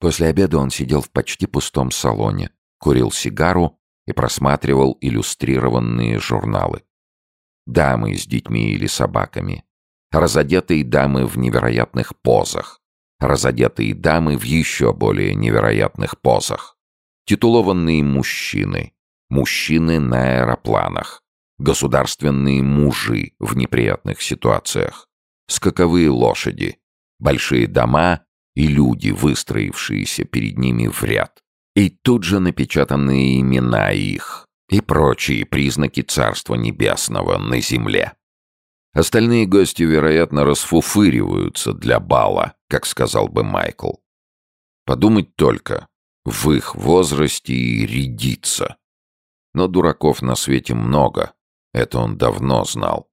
После обеда он сидел в почти пустом салоне, курил сигару и просматривал иллюстрированные журналы. Дамы с детьми или собаками. Разодетые дамы в невероятных позах. Разодетые дамы в еще более невероятных позах. Титулованные мужчины. Мужчины на аэропланах. Государственные мужи в неприятных ситуациях. Скаковые лошади. Большие дома и люди, выстроившиеся перед ними в ряд. И тут же напечатанные имена их и прочие признаки Царства Небесного на земле. Остальные гости, вероятно, расфуфыриваются для бала, как сказал бы Майкл. Подумать только, в их возрасте и рядиться. Но дураков на свете много, это он давно знал.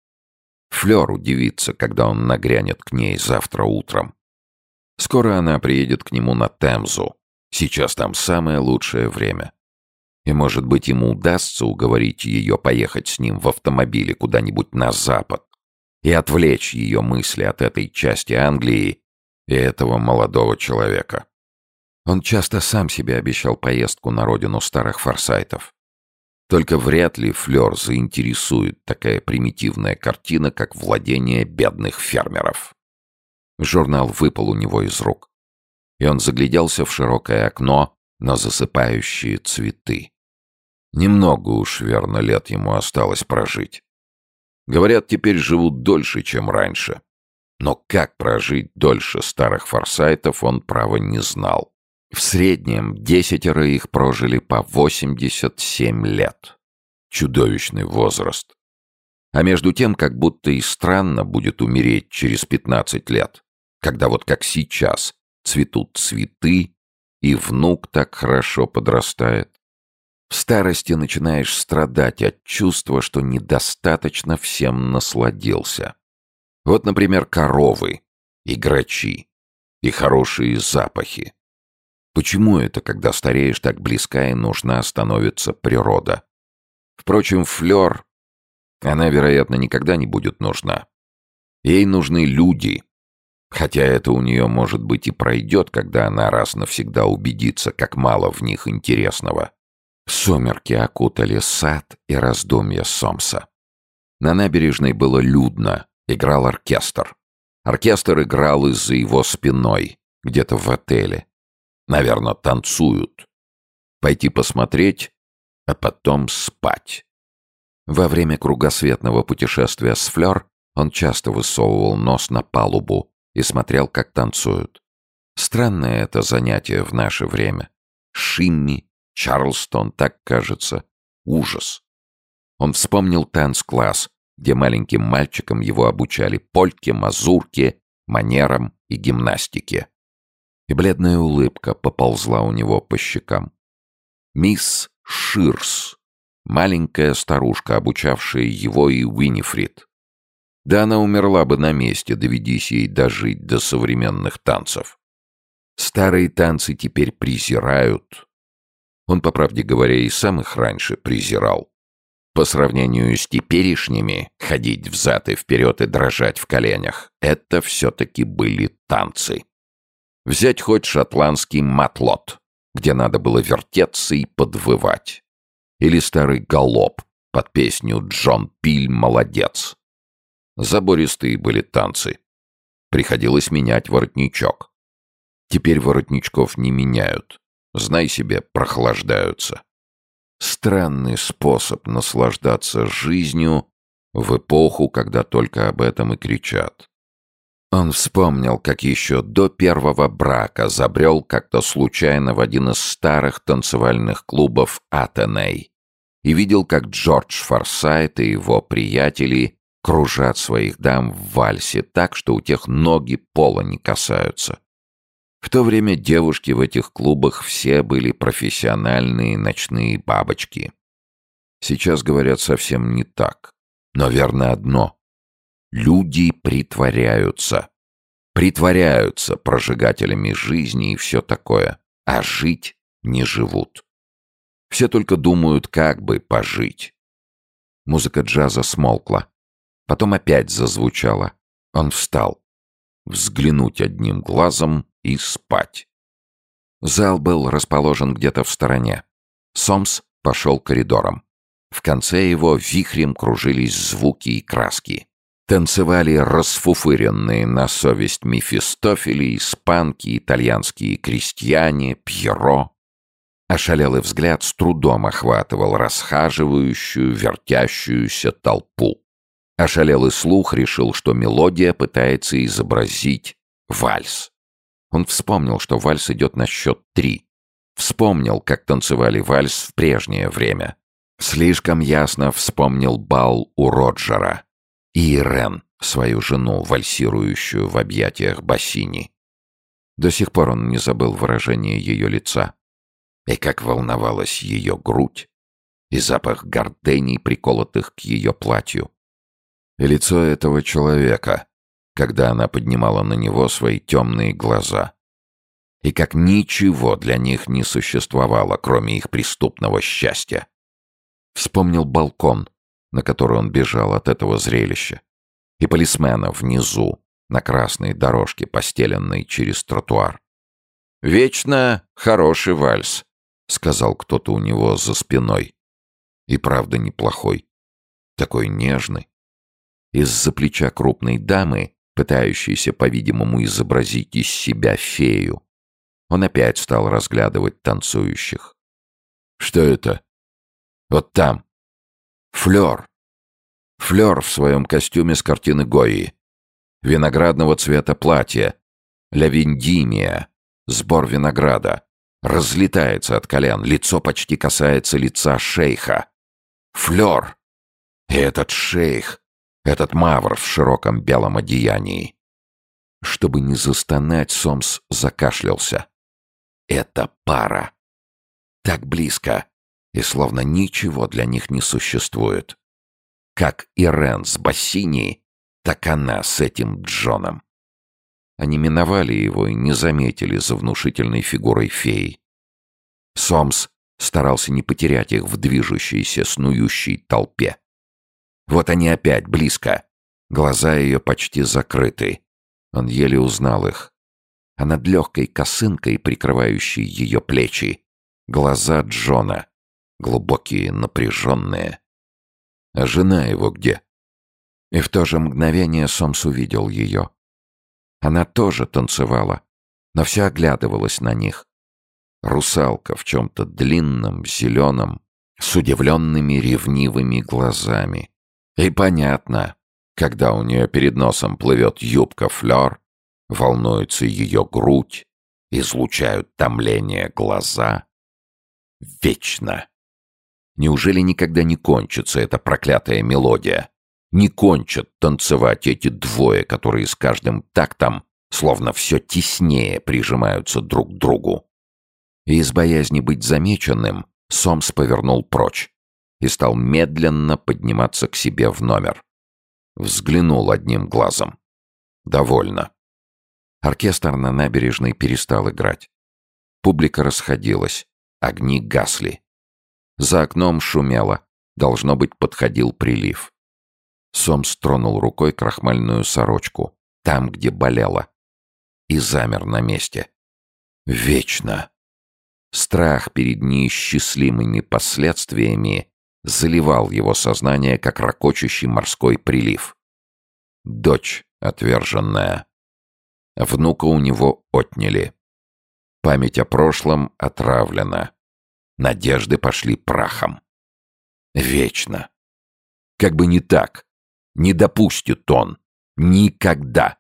Флёр удивится, когда он нагрянет к ней завтра утром. Скоро она приедет к нему на Темзу. Сейчас там самое лучшее время. И, может быть, ему удастся уговорить ее поехать с ним в автомобиле куда-нибудь на запад и отвлечь ее мысли от этой части Англии и этого молодого человека. Он часто сам себе обещал поездку на родину старых форсайтов. Только вряд ли Флёр заинтересует такая примитивная картина, как владение бедных фермеров. Журнал выпал у него из рук, и он загляделся в широкое окно на засыпающие цветы. Немного уж, верно, лет ему осталось прожить. Говорят, теперь живут дольше, чем раньше. Но как прожить дольше старых форсайтов, он, право, не знал. В среднем десятеро их прожили по 87 лет. Чудовищный возраст. А между тем, как будто и странно будет умереть через 15 лет когда вот как сейчас цветут цветы, и внук так хорошо подрастает. В старости начинаешь страдать от чувства, что недостаточно всем насладился. Вот, например, коровы и грачи, и хорошие запахи. Почему это, когда стареешь, так близка и нужна становится природа? Впрочем, флёр, она, вероятно, никогда не будет нужна. Ей нужны люди, Хотя это у нее, может быть, и пройдет, когда она раз навсегда убедится, как мало в них интересного. Сумерки окутали сад и раздумья Сомса. На набережной было людно, играл оркестр. Оркестр играл из-за его спиной, где-то в отеле. Наверное, танцуют. Пойти посмотреть, а потом спать. Во время кругосветного путешествия с Флёр он часто высовывал нос на палубу, и смотрел, как танцуют. Странное это занятие в наше время. Шимми, Чарлстон, так кажется. Ужас. Он вспомнил танц-класс, где маленьким мальчикам его обучали польке, мазурке, манерам и гимнастике. И бледная улыбка поползла у него по щекам. Мисс Ширс, маленькая старушка, обучавшая его и Уинифрид. Да она умерла бы на месте, доведись ей дожить до современных танцев. Старые танцы теперь презирают. Он, по правде говоря, и сам их раньше презирал. По сравнению с теперешними, ходить взад и вперед и дрожать в коленях — это все-таки были танцы. Взять хоть шотландский матлот, где надо было вертеться и подвывать. Или старый галоп под песню «Джон Пиль молодец». Забористые были танцы. Приходилось менять воротничок. Теперь воротничков не меняют. Знай себе, прохлаждаются. Странный способ наслаждаться жизнью в эпоху, когда только об этом и кричат. Он вспомнил, как еще до первого брака забрел как-то случайно в один из старых танцевальных клубов Атеней и видел, как Джордж Форсайт и его приятели кружат своих дам в вальсе так, что у тех ноги пола не касаются. В то время девушки в этих клубах все были профессиональные ночные бабочки. Сейчас говорят совсем не так. Но верно одно. Люди притворяются. Притворяются прожигателями жизни и все такое. А жить не живут. Все только думают, как бы пожить. Музыка джаза смолкла. Потом опять зазвучало. Он встал. Взглянуть одним глазом и спать. Зал был расположен где-то в стороне. Сомс пошел коридором. В конце его вихрем кружились звуки и краски. Танцевали расфуфыренные на совесть Мефистофели, испанки, итальянские крестьяне, Пьеро. Ошалелый взгляд с трудом охватывал расхаживающую, вертящуюся толпу. Ошалелый слух решил, что мелодия пытается изобразить вальс. Он вспомнил, что вальс идет на счет три. Вспомнил, как танцевали вальс в прежнее время. Слишком ясно вспомнил бал у Роджера и Ирен, свою жену, вальсирующую в объятиях Бассини. До сих пор он не забыл выражение ее лица. И как волновалась ее грудь, и запах гордений, приколотых к ее платью. И лицо этого человека, когда она поднимала на него свои темные глаза. И как ничего для них не существовало, кроме их преступного счастья. Вспомнил балкон, на который он бежал от этого зрелища, и полисмена внизу, на красной дорожке, постеленной через тротуар. «Вечно хороший вальс», — сказал кто-то у него за спиной. И правда неплохой. Такой нежный. Из-за плеча крупной дамы, пытающейся, по-видимому, изобразить из себя фею, он опять стал разглядывать танцующих. «Что это?» «Вот там. Флёр. Флёр в своем костюме с картины Гои. Виноградного цвета платья. Лавиндимия. Сбор винограда. Разлетается от колен, лицо почти касается лица шейха. Флёр. И этот шейх, этот мавр в широком белом одеянии. Чтобы не застонать, Сомс закашлялся. Это пара. Так близко, и словно ничего для них не существует. Как Ирен с Бассини, так она с этим Джоном. Они миновали его и не заметили за внушительной фигурой феи. Сомс старался не потерять их в движущейся, снующей толпе. Вот они опять близко. Глаза ее почти закрыты. Он еле узнал их. А над легкой косынкой, прикрывающей ее плечи, глаза Джона, глубокие, напряженные. А жена его где? И в то же мгновение Сомс увидел ее. Она тоже танцевала, но все оглядывалась на них. Русалка в чем-то длинном, зеленом, с удивленными ревнивыми глазами. И понятно, когда у нее перед носом плывет юбка флер, волнуется ее грудь, излучают томление глаза. Вечно. Неужели никогда не кончится эта проклятая мелодия? Не кончат танцевать эти двое, которые с каждым тактом словно все теснее прижимаются друг к другу. И из боязни быть замеченным Сомс повернул прочь и стал медленно подниматься к себе в номер. Взглянул одним глазом. Довольно. Оркестр на набережной перестал играть. Публика расходилась, огни гасли. За окном шумело. Должно быть, подходил прилив. Сом стронул рукой крахмальную сорочку, там, где болело, и замер на месте. Вечно. Страх перед неисчислимыми последствиями заливал его сознание, как ракочущий морской прилив. Дочь отверженная. Внука у него отняли. Память о прошлом отравлена. Надежды пошли прахом. Вечно. Как бы не так. Не допустит он. Никогда.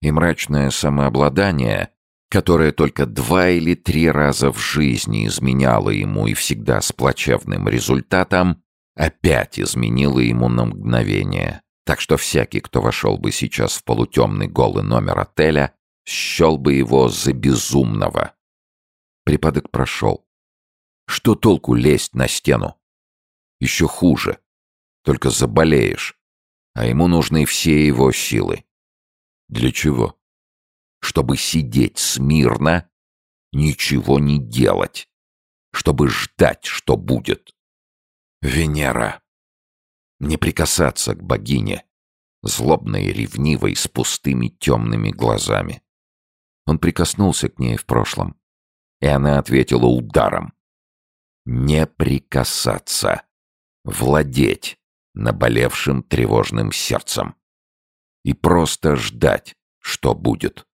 И мрачное самообладание, которое только два или три раза в жизни изменяло ему и всегда с плачевным результатом, опять изменило ему на мгновение. Так что всякий, кто вошел бы сейчас в полутемный голый номер отеля, счел бы его за безумного. Припадок прошел. Что толку лезть на стену? Еще хуже. Только заболеешь. А ему нужны все его силы. Для чего? Чтобы сидеть смирно, ничего не делать. Чтобы ждать, что будет. Венера. Не прикасаться к богине, злобной, ревнивой, с пустыми темными глазами. Он прикоснулся к ней в прошлом и она ответила ударом. Не прикасаться. Владеть наболевшим тревожным сердцем. И просто ждать, что будет.